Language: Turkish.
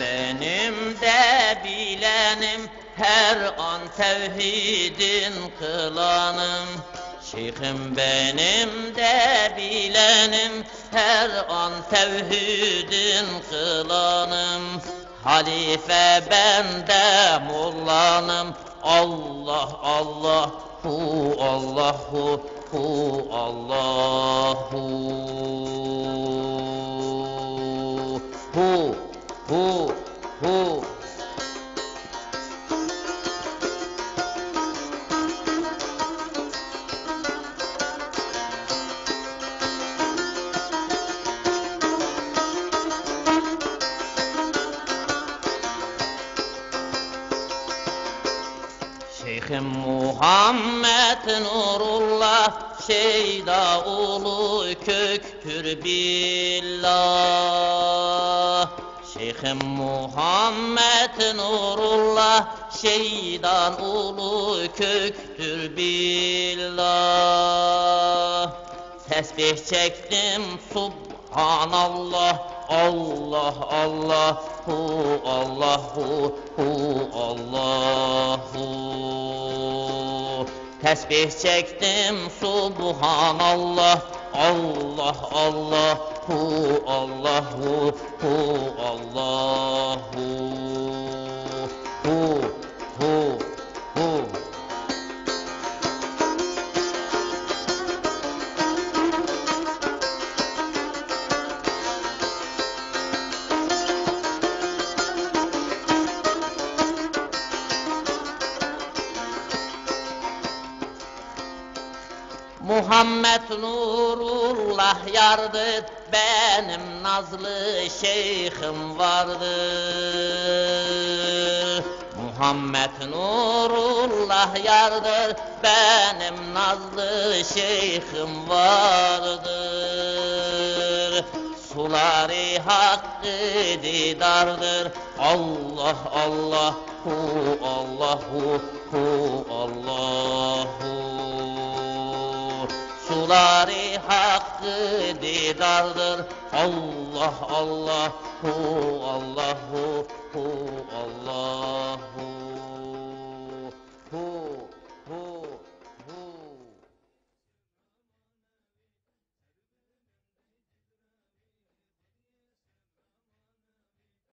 benim de bilenim her an tevhidin kılanım. Şeyhim benim de bilenim her an tevhidin kılanım. Halife ben de mullanım Allah Allah hu Allah hu hu Allah hu hu Şeyhim Muhammed Nurullah Şeyda ulu köktür billah. Şeyhim Muhammed Nurullah Şeydan ulu köktür billah. Tesbih çektim Subhanallah Allah Allah hu Allah hu hu Allah hu Tesbih çektim Subhanallah. Allah Allah. Hu Allah hu hu Allah Muhammed Nurullah yardır benim nazlı şeyhim vardır Muhammed Nurullah yardır benim nazlı şeyhim vardır Suları hakkı didardır Allah Allah hu Allah Suları hakkı didardır Allah Allah hu Allah hu hu Allah